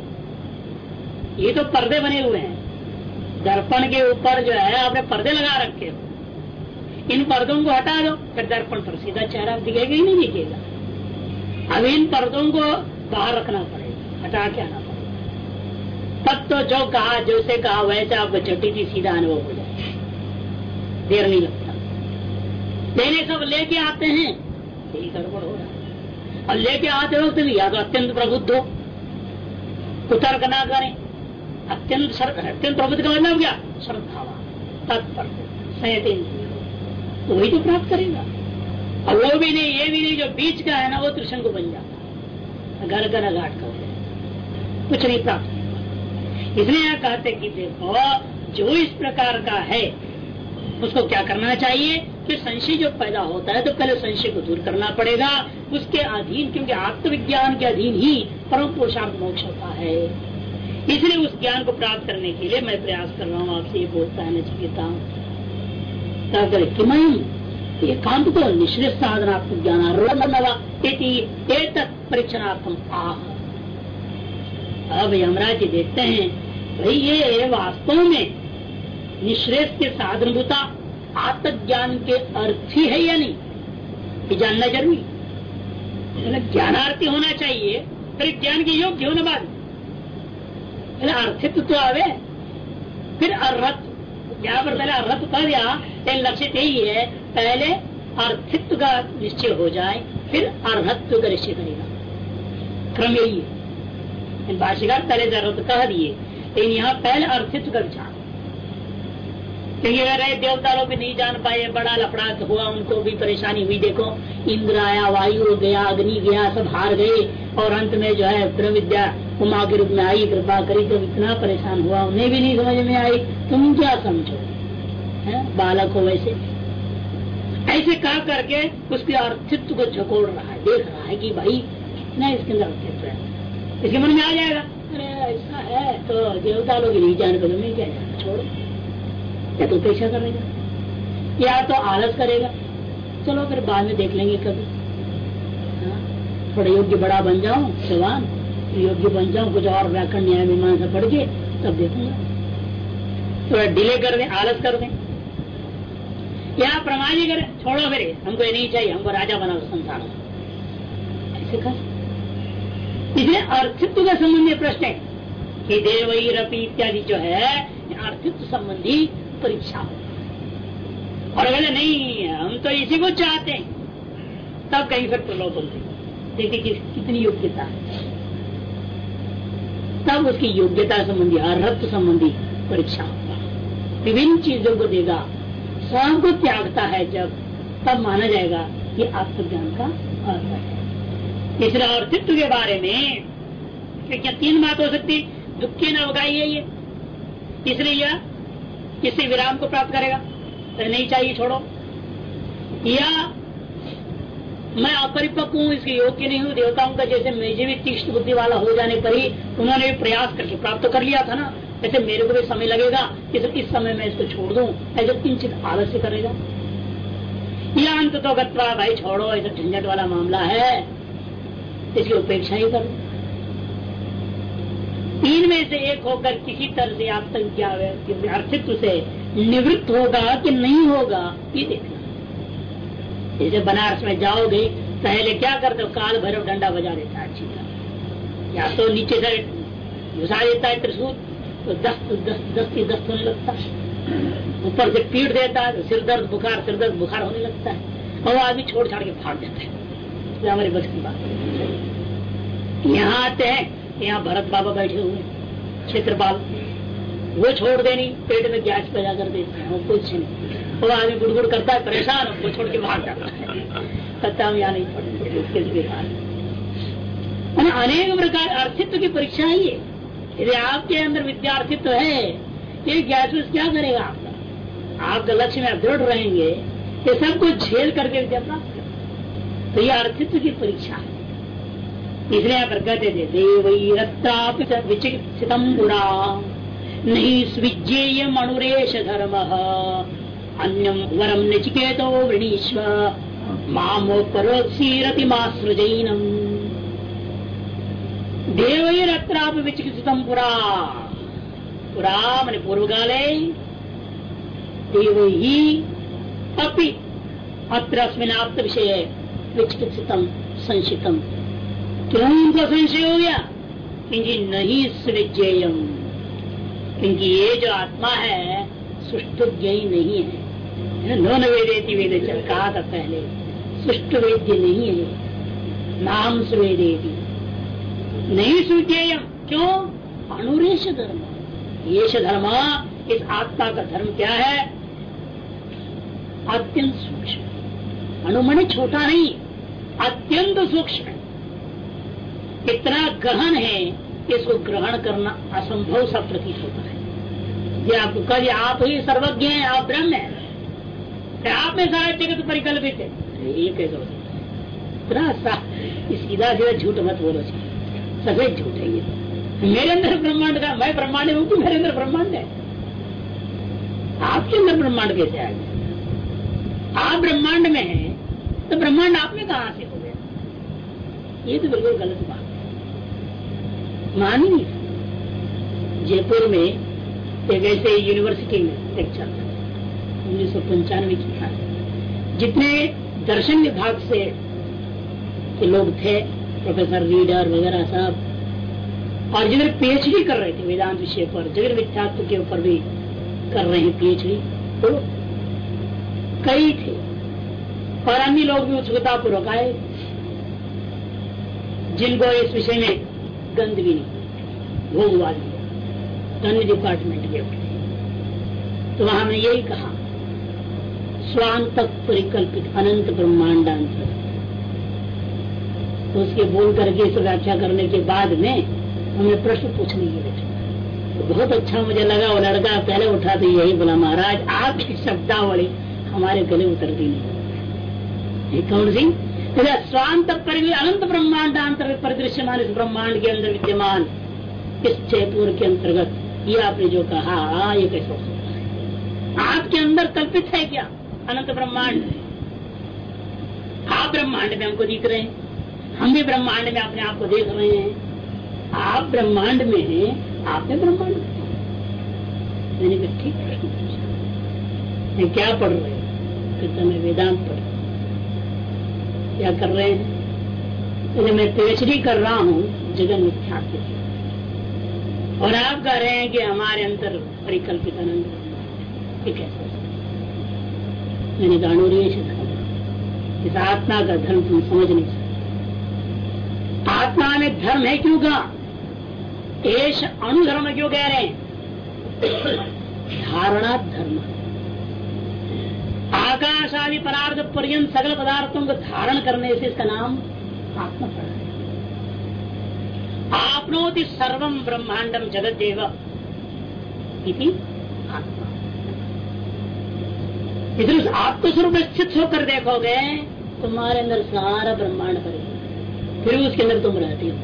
ये तो पर्दे बने हुए हैं। दर्पण के ऊपर जो है, आपने पर्दे लगा रखे हो। इन पर्दों को हटा दो, फिर दर्पण पर सीधा चेहरा दिखेगा ही नहीं दिखेगा। अब इन पर्दों को बाहर रखना पड़ेगा, हटा के आना पड़ेगा। तब तो जो कहा, जैसे कहा, वैसे आपको चट्टी थी सीधा अनुभव हो जाए। देर नहीं लगता। लेने सब लेके आते हैं, यही गड़बड़ हो रहा है। और लेके आते वक्त भी या तो अत्यंत प्रबुद्ध हो। कुतर्क ना करें। अत्यंत अत्यंत प्रबुद्ध का मतलब क्या? तत्पर तो वही तो प्राप्त करेगा। और वो भी नहीं, ये भी नहीं, जो बीच का है ना, वो त्रिशंक बन जाता घर घर घाट का कुछ नहीं प्राप्त इसलिए यहाँ कहते कि देखो, जो इस प्रकार का है, उसको क्या करना चाहिए? कि संशय जो पैदा होता है तो पहले संशय को दूर करना पड़ेगा। उसके अधीन, क्योंकि आत्मविज्ञान के अधीन ही परम पुरुषार्थ मोक्ष होता है। इसलिए उस ज्ञान को प्राप्त करने के लिए मैं प्रयास कर रहा हूँ आपसे ये बोलता है नचिकेता कि एकांत को निश्चित साधनात्मक ज्ञान परीक्षणार्थम आह। अब यमराज जी देखते हैं, भाई ये वास्तव में निश्रेष के साधनभूता आत्मज्ञान के अर्थ ही है या नहीं? ये जानना ज़रूरी। मतलब ज्ञानार्थी होना चाहिए, फिर ज्ञान के योग्य होने बाद अर्थित्व तो आवे फिर अर्थ यहाँ पर पहले अर्थ कह दिया लक्षित यही है पहले अर्थित्व का निश्चय हो जाए फिर अर्थत्व का निश्चय करेगा क्रम यही है भाषिकार पहले ज़रूरत कह दिए लेकिन यहाँ पहले अर्थित्व का विचार क्योंकि अगर देवता लोग भी नहीं जान पाए, बड़ा लफड़ा हुआ, उनको भी परेशानी हुई। देखो, इंद्र आया, वायु गया, अग्नि गया, सब हार गए। और अंत में जो है ब्रह्म विद्या उमा के रूप में आई, कृपा करी तो इतना परेशान हुआ, उन्हें भी नहीं समझ में आई। तुम क्या समझो? है, बालक हो वैसे। ऐसे कह करके उसके अर्थित्व को झकोड़ रहा है, देख रहा है कि भाई, कितना इसके अंदर अर्थित्व है। इसके मन में आ जाएगा, अरे ऐसा है तो देवता लोग नहीं जान कर क्या छोड़ो। या तो पेशा करेगा या तो आलस करेगा। चलो फिर बाद में देख लेंगे कभी। हाँ, थोड़ा योग्य बड़ा बन जाओ जवान योग्य बन जाऊँ कुछ और व्याकरण न्याय मीमांसा पढ़ के तब देखूँगा। थोड़ा डिले कर दें आलस कर दें। या प्रमाणी कर छोड़ो फिर हमको ये नहीं चाहिए हमको राजा बना संसार ऐसे कर। इसलिए अर्थित्व का संबंधी प्रश्न है। कि देव रपी इत्यादि जो है अर्थित्व संबंधी परीक्षा और अगर नहीं हम तो इसी को चाहते हैं। तब कहीं फिर प्रलोभन देखिए कि, कितनी योग्यता है। तब उसकी योग्यता संबंधी अर्थ संबंधी परीक्षा होगा। विभिन्न चीज़ों को देगा। स्वयं को त्यागता है जब तब माना जाएगा कि आत्मज्ञान का अर्थ है। इसलिए अर्थित्व के बारे में क्या तीन बात हो सकती दुख की न अवगाई है ये। इसलिए यह किसी विराम को प्राप्त करेगा? तो नहीं चाहिए, छोड़ो। या मैं अपरिपक्व हूँ, इसके योग्य नहीं हूँ, देवताओं का जैसे मुझे भी तीक्ष्ण बुद्धि वाला हो जाने पर ही उन्होंने भी प्रयास करके प्राप्त कर लिया था ना। ऐसे मेरे को भी समय लगेगा कि इस समय में इसको छोड़ दू, ऐसे किंचित आलस्य करेगा। या अंत तो भाई छोड़ो, ऐसा झंझट वाला मामला है। इसकी उपेक्षा ही करो। तीन में से एक होकर किसी तरह से आप संख्या अर्थित्व से निवृत्त होगा कि नहीं होगा, ये देखना। जैसे बनारस में जाओगे, पहले क्या करते हो? काल भैरव डंडा बजा देता है अच्छी या तो नीचे से घुसा देता है त्रिशूल तो दस्त दस्त दस्ती दस्त होने लगता है। ऊपर से पीट देता है तो सिर दर्द, बुखार, सिर दर्द, बुखार होने लगता है। और आदमी छोड़ छाड़ के फाड़ देता है। हमारी बस की बात। यहाँ आते हैं। यहाँ भरत बाबा बैठे हुए क्षेत्रपाल। वो छोड़ देनी पेट में गैस पैदा कर देते हैं वो कुछ नहीं। वो आदमी गुड़गुड़ करता है, परेशान वो छोड़ के भाग जाता है। हम यहाँ नहीं छोड़ते अनेक प्रकार अर्थित्व की परीक्षा ही है यदि आपके अंदर विद्यार्थित्व तो है, ये गैस क्या करेगा आपका? आपका लक्ष्य में दृढ़ रहेंगे, ये सब कुछ झेल करके विद्या प्राप्त तो ये अर्थित्व की परीक्षा है। इसलिए पर कहते थे देवैरत्राप विचिकित्सितम बुरा नहीं स्विज्येय मणुरेश धर्म। अन्यम वरम नचिकेतो वृणीश्व मामो परोक्षीरति मासृजैनम देवैरत्राप विचिकित्सितम पुरा। पुरा मैंने पूर्व काले देव ही अपि अत्र विषय विचिकित्सितम, संशितम। क्यों उनको संशय हो गया क्योंकि नहीं स्विज्ञेयम क्योंकि ये जो आत्मा है सुष्टु ज्ञ नहीं है। न? वेदेति वेद चल कहा था पहले। सुष्ट वेद्य नहीं है। नाम स्वेदेती नहीं सूचेयम क्यों? अनुरेश धर्म। ये धर्म, इस आत्मा का धर्म क्या है? अत्यंत सूक्ष्म। अनुमन छोटा नहीं, अत्यंत सूक्ष्म। इतना गहन है, इसको ग्रहण करना असंभव सा प्रतीत होता है। ये आपको कभी आप ही सर्वज्ञ हैं, आप ब्रह्म है। आप में सारा जगत परिकल्पित है? ये कैसे हो? सकता है सीधा सीधा झूठ मत बोलो सफ़ेद झूठ है ये। मेरे अंदर ब्रह्मांड का, मैं ब्रह्मांड हूँ कि मेरे अंदर ब्रह्मांड है? आपके अंदर ब्रह्मांड कैसे आ गया आप ब्रह्मांड में हैं तो ब्रह्मांड आप में कहा से हो गया? ये तो बिल्कुल गलत बात मान जयपुर में एक ऐसे यूनिवर्सिटी में लेक्चर उन्नीस सौ पंचानवे की था जितने दर्शन विभाग से के लोग थे प्रोफेसर रीडर वगैरह सब, और जिधर पीएचडी कर रहे थे, वेदांत विषय पर जगत मिथ्यात्व के ऊपर भी कर रहे हैं पीएचडी तो कई थे। और अन्य लोग भी उत्सुकता पूर्वक आए, जिनको इस विषय में गंध भी नहीं भोगवाद अन्य डिपार्टमेंट के तो वहाँ हमने यही कहा, स्वांत परिकल्पित अनंत ब्रह्मांडांतर तो उसके बोल करके इस व्याख्या करने के बाद में हमें प्रश्न पूछने की बैठा तो बहुत अच्छा मुझे लगा, वो लड़का पहले उठा तो यही बोला, महाराज, आपकी शब्दावली हमारे गले उतरती नहीं। कौन सी? स्वांत पर अनंत ब्रह्मांड ब्रह्मांडांतर परिदृश्यमान इस ब्रह्मांड के अंदर विद्यमान। इस जयपुर के अंतर्गत। ये आपने जो कहा, ये कैसे हो सकता है? आपके अंदर कल्पित है क्या? अनंत ब्रह्मांड आप ब्रह्मांड में हमको दिख रहे हैं। हम भी ब्रह्मांड में अपने आप को देख रहे हैं। आप ब्रह्मांड में हैं, आपने ब्रह्मांड मैंने कहा, ठीक प्रश्न पूछा। क्या पढ़ रहे मैं वेदांत पढ़ क्या कर रहे हैं? तो मैं पीएचडी कर रहा हूँ, जगन के और आप कह रहे हैं कि हमारे अंतर परिकल्पित आनंद है। मैंने गानोरी इस आत्मा का धर्म तुम समझ नहीं सकते। आत्मा में धर्म है क्यों का एश अणुधर्म क्यों कह रहे हैं? धारणा धर्म आकाश आदि पदार्थ पर्यंत सकल पदार्थों को धारण करने से इसका नाम आत्मा आपनोति सर्वम ब्रह्मांडम जगत देव आत्मा। इसलिए आत्मस्वरूप स्थित होकर देखोगे, तुम्हारे अंदर सारा ब्रह्मांड पर फिर उसके अंदर तुम रहती हो।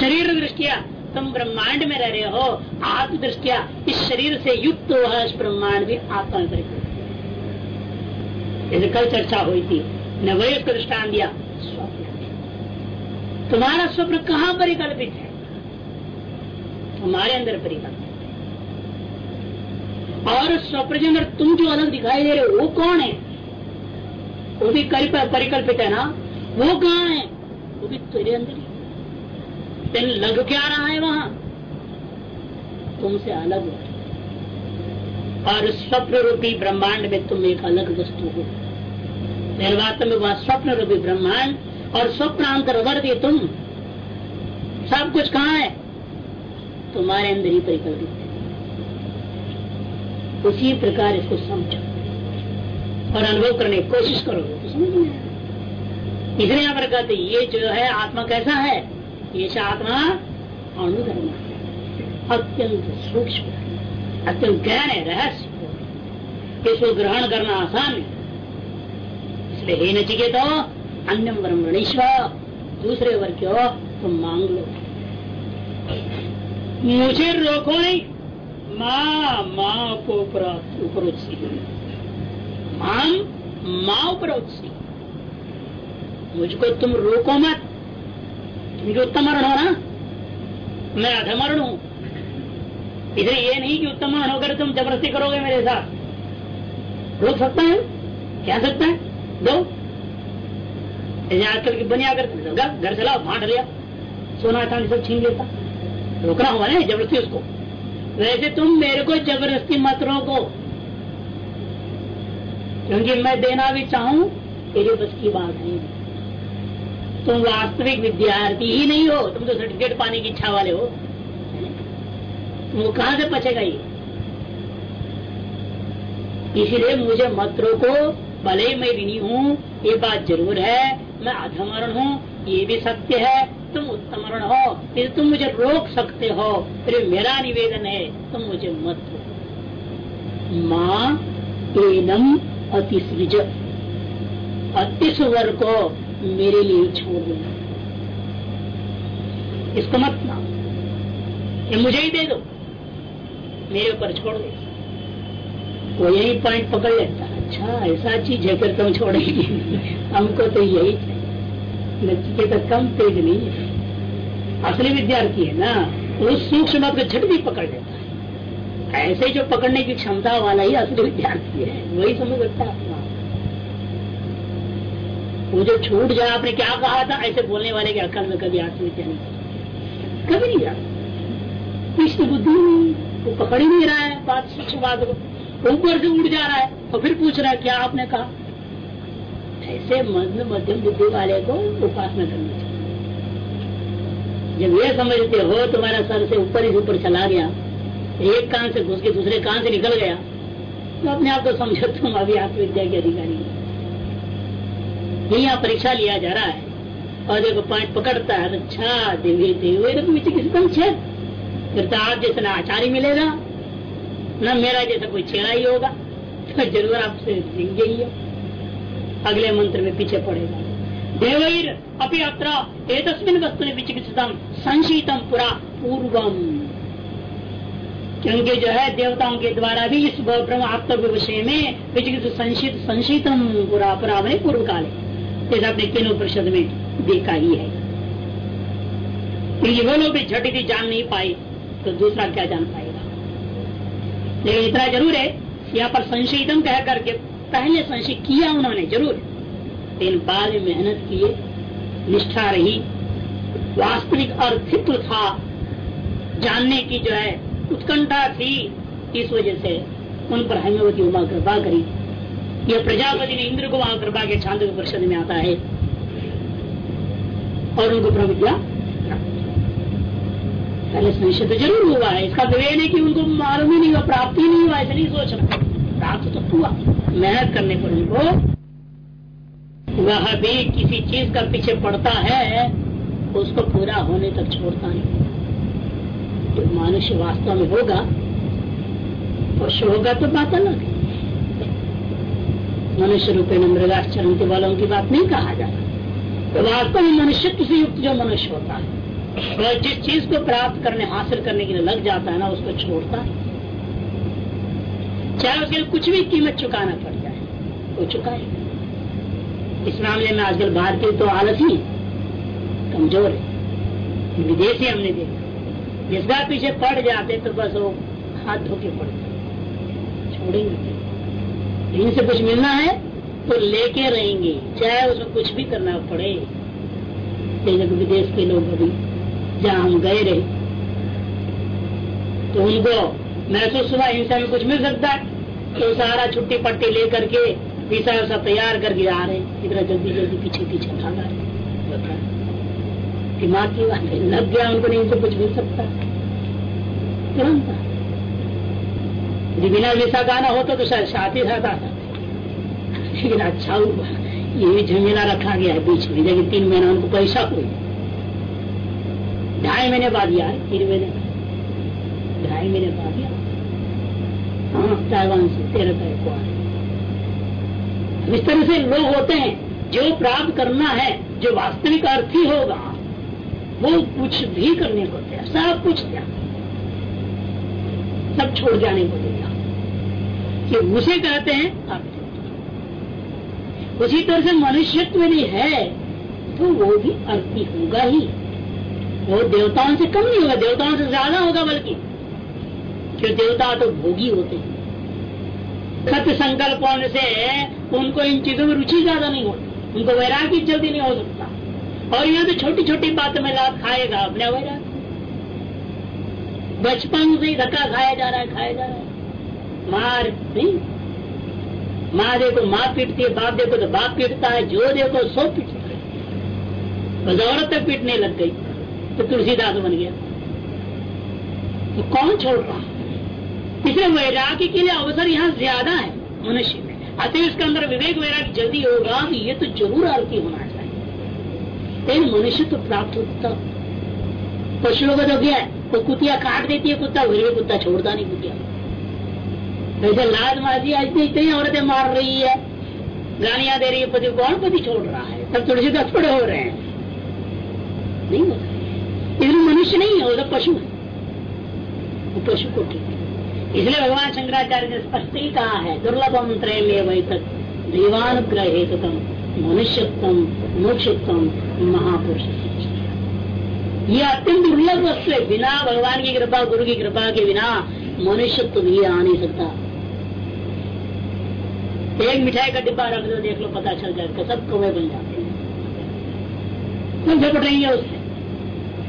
शरीर दृष्टिया, तुम ब्रह्मांड में रह रहे हो। आत्म दृष्टिया इस शरीर से युक्त हुआ ब्रह्मांड भी आत्मा में परिपूर्ण जैसे कल चर्चा हुई थी। न वही उसको दृष्टान दिया। स्वप्न तुम्हारा स्वप्न कहाँ परिकल्पित है? तुम्हारे अंदर परिकल्पित और स्वप्न के अंदर तुम जो अलग दिखाई दे रहे हो, वो कौन है? वो भी परिकल्पित है ना? वो कहाँ है? वो भी तेरे अंदर ही तेन लग क्या रहा है वहाँ? तुमसे अलग हो। और स्वप्न रूपी ब्रह्मांड में तुम एक अलग वस्तु हो। निर्वात में वह स्वप्न रूपी ब्रह्मांड और स्वप्न स्वप्नांतरवर्ती तुम। सब कुछ कहा है? तुम्हारे अंदर ही परिकल्पित उसी प्रकार इसको समझो और अनुभव करने की कोशिश करो। तो समझ में इसलिए यहाँ पर कहते ये जो है आत्मा कैसा है? ये आत्मा अणुधर्म अत्यंत सूक्ष्म अत्यंत गहन है रहस्य। इसको ग्रहण करना आसान है? इसलिए हे नचिके तो अन्य ब्रह्मणीश्वर दूसरे वर्ग क्यों तुम मांग लो। मुझे रोको नहीं। माँ माँ को उपरोत्सी माम माँ उपरोत्सी मुझको तुम रोको मत। तुम उत्तम मरण हो ना, मैं अधमरण हूँ। इधर ये नहीं कि उत्तम होकर तुम ज़बरदस्ती करोगे मेरे साथ। रोक सकता है? क्या सकता है? दो। आजकल की बनिया कर घर चलाओ, बांट लिया। सोना, चांदी सब छीन लेता। रोकना हुआ ना ज़बरदस्ती उसको। वैसे तुम मेरे को ज़बरदस्ती मत रोको। क्योंकि मैं देना भी चाहूँ, तेरे बस की बात है तुम वास्तविक विद्यार्थी ही नहीं हो। तुम तो सर्टिफिकेट पाने की इच्छा वाले हो। तुमको कहाँ से बचेगा ये? इसीलिए मुझे मत रोको भले ही मैं ऋणी हूँ, ये बात ज़रूर है, मैं अधमरण हूँ, ये भी सत्य है, तुम उत्तमरण हो, फिर तुम मुझे रोक सकते हो, फिर मेरा निवेदन है, तुम मुझे मत रोको माँ, एनम अतिसृज। अतिस्वर को मेरे लिए छोड़ देना इसको मत ना ये मुझे ही दे दो। मेरे ऊपर छोड़ दे। वो यही पॉइंट पकड़ लेता अच्छा ऐसा चीज़ है, फिर तुम छोड़ेगी। हमको तो यही चाहिए। तो कम तेज नहीं है। असली विद्यार्थी है ना उस सूक्ष्म को झट भी पकड़ लेता है। ऐसे जो पकड़ने की क्षमता वाला ही असली विद्यार्थी है। वही समझ सकता है वो जो छूट जाए आपने क्या कहा था, ऐसे बोलने वाले के अकल में कभी आत्मविद्या नहीं कभी नहीं जाता कृष्ण बुद्धि वो पकड़ ही नहीं रहा है बात सूक्ष्म बात को। ऊपर से उड़ जा रहा है और तो फिर पूछ रहा है, क्या आपने कहा? ऐसे मध्य मध्यम बुद्धि वाले को उपासना करनी चाहिए। जब ये समझते हो, तुम्हारा सर से ऊपर ही ऊपर चला गया, एक कान से घुस के दूसरे कान से निकल गया तो अपने आप को समझो, तुम अभी आत्मविद्या के अधिकारी यही परीक्षा लिया जा रहा है। और देखो पॉइंट पकड़ता है अच्छा दिव्य दिव्य तो किसी कम छेद। तो आप जैसे ना आचार्य मिलेगा, न मेरा जैसा कोई चेहरा ही होगा। तो ज़रूर आपसे देंगे ही अगले मंत्र में पीछे पड़ेगा। देवैर अपनी अत्र एक वस्तु ने विचिकित्सतम संशीतम पुरा पूर्वम। क्योंकि जो है, देवताओं के द्वारा भी इस ब्रह्म आत्म विषय में विचिकित्स, संशीत, संशीतम पुरा पुरा पूर्व काल जैसा अपने तीनों परिषद में देखा ही है। वो लोग भी झटिति जान नहीं पाए। तो दूसरा क्या जान पाएगा? लेकिन इतना ज़रूर है यहाँ पर संशयितम कह करके पहले संशय किया उन्होंने, ज़रूर। लेकिन बाद में मेहनत किए, निष्ठा रही, वास्तविक अर्थित्व था। जानने की जो है, उत्कंठा थी, इस वजह से उन पर हेमवती उमा कृपा करी। यह प्रजापति ने इंद्र को वहाँ कृपा के छांद में आता है। और उनको प्रविद्या पहले संशय तो ज़रूर हुआ है। इसका तो नहीं कि उनको मालूम ही नहीं हुआ, प्राप्ति नहीं हुआ ऐसा नहीं सोच सोचना प्राप्त तो हुआ। मेहनत करने पर उनको वह भी किसी चीज़ का पीछे पड़ता है, उसको पूरा होने तक छोड़ता नहीं। तो मनुष्य वास्तव में होगा, पशु होगा तो बात अलग मनुष्य रूपे मृगाचरण के वालों की बात नहीं कहा जाता। तो वास्तव में मनुष्य से युक्त जो मनुष्य होता है। वह जिस चीज़ को प्राप्त करने, हासिल करने के लिए लग जाता है ना, उसको छोड़ता है। चाहे उसके कुछ भी कीमत चुकाना पड़ जाए, वो चुकाए। इस मामले में आजकल भारतीय तो आलस कमज़ोर है। विदेशी हमने देखा। जिसका पीछे पड़ जाते तो बस वो हाथ धोके पड़ते। छोड़ेंगे इनसे कुछ मिलना है तो लेके रहेंगे। चाहे उसमें कुछ भी करना पड़े। विदेश के लोग अभी जहाँ हम गए रहे। तो उनको महसूस हुआ हिंसा में कुछ मिल सकता है। तो सारा छुट्टी पट्टी लेकर के वीसा वैसा तैयार करके आ रहे इतना जल्दी जल्दी पीछे पीछे भागा रहे दिमाग की बात है, लग गया उनको नहीं कुछ मिल सकता तुरंत बिना का आना होता तो शायद साथ ही साथ आता। लेकिन अच्छा हुआ, ये भी झमेला रखा गया है बीच में। देखिए तीन महीना उनको पैसा हुई ढाई महीने बाद यार तीन महीने ढाई महीने बाद यार। हाँ ताइवान से तेरह तारीख को आए। इस तरह से लोग होते हैं, जो प्राप्त करना है, जो वास्तविक अर्थी होगा, वो कुछ भी करने को तैयार, सब कुछ क्या सब छोड़ जाने को तैयार। कि उसे कहते हैं उसी तरह से मनुष्यत्व यदि है तो वो भी अर्थी होगा ही। वो देवताओं से कम नहीं होगा, देवताओं से ज़्यादा होगा बल्कि। क्यों? देवता तो भोगी होते हैं। सत्य संकल्प होने से उनको इन चीज़ों में रुचि ज़्यादा नहीं होती, उनको वैराग्य जल्दी नहीं हो सकता। और यहाँ तो छोटी छोटी बातों में लाभ खाएगा, अपने वैराग्य। बचपन से ही धक्का खाया जा रहा है, खाया जा रहा है। मार, नहीं। माँ देखो, माँ पीटती है, बाप देखो तो बाप पीटता है, जो देखो सो पीटता है। बस औरत पीटने लग गई। तो तुलसीदास बन गया। तो कौन छोड़ रहा इसलिए वैराग्य के लिए अवसर यहाँ ज़्यादा है मनुष्य में। अतः इसके अंदर विवेक वैराग्य जल्दी होगा तो ये तो ज़रूर आरती होना चाहिए। लेकिन मनुष्य तो प्राप्त होता। पशुओं का तो क्या है कुतिया काट देती है कुत्ता, फिर भी कुत्ता छोड़ता नहीं कुतिया। वैसे लाद माजी आज तो इतनी औरतें मार रही है। गालियाँ दे रही है, पति कौन पति छोड़ रहा है? सब थोड़े से थोड़े हो रहे हैं। नहीं होता। मनुष्य नहीं है, वो तो पशु है। वो पशु को ठीक इसलिए भगवान शंकराचार्य ने स्पष्ट ही कहा है, दुर्लभम त्रय में वही तक देवानुग्रह मनुष्यत्म मोक्षत्म महापुरुष ये अत्यंत दुर्लभ वस्तु है। बिना भगवान की कृपा, गुरु की कृपा के बिना मनुष्यत्व भी आ नहीं सकता। एक मिठाई का डिब्बा रख दो, देख लो, पता चल जाएगा सब कौवे बन जाते हैं। झपट रही है उससे?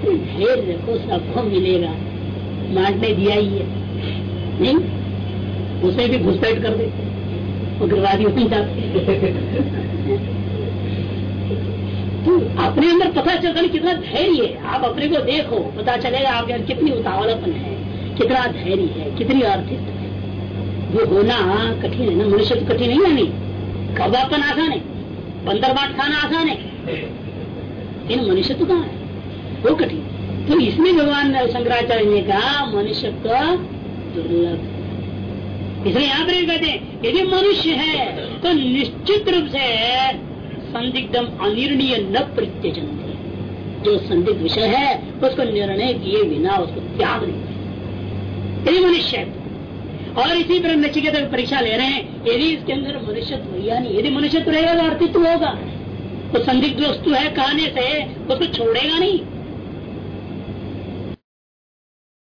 ढेर देखो सबको मिलेगा मांटने दिया ही है। नहीं? उसे भी घुसपैठ कर देते उग्रवादी नहीं जाते। अपने अंदर पता चलता कितना धैर्य है। आप अपने को देखो, पता चलेगा आपके अंदर कितनी उतावलपन है, कितना धैर्य है, कितनी आर्थिक है। वो होना कठिन है ना, मनुष्य तो कठिन नहीं है नहीं कबापन आसान है? बंदर बाट खाना आसान है। इन मनुष्य तो कहाँ है? वो कठिन तो इसमें भगवान शंकराचार्य ने कहा, मनुष्य का दुर्लभ। इसलिए यहाँ पर कहते हैं, यदि मनुष्य है तो निश्चित रूप से संदिग्धम अनिर्णीय न प्रत्यजन जो संदिग्ध विषय है, उसको निर्णय किए बिना उसको त्याग नहीं यदि मनुष्य है, और इसी तरह नचिकेत परीक्षा ले रहे हैं, यदि इसके अंदर मनुष्यत्व या नहीं, यदि मनुष्यत्व रहेगा तो अर्थित्व होगा। तो संदिग्ध वस्तु है, कहने से उसको छोड़ेगा नहीं।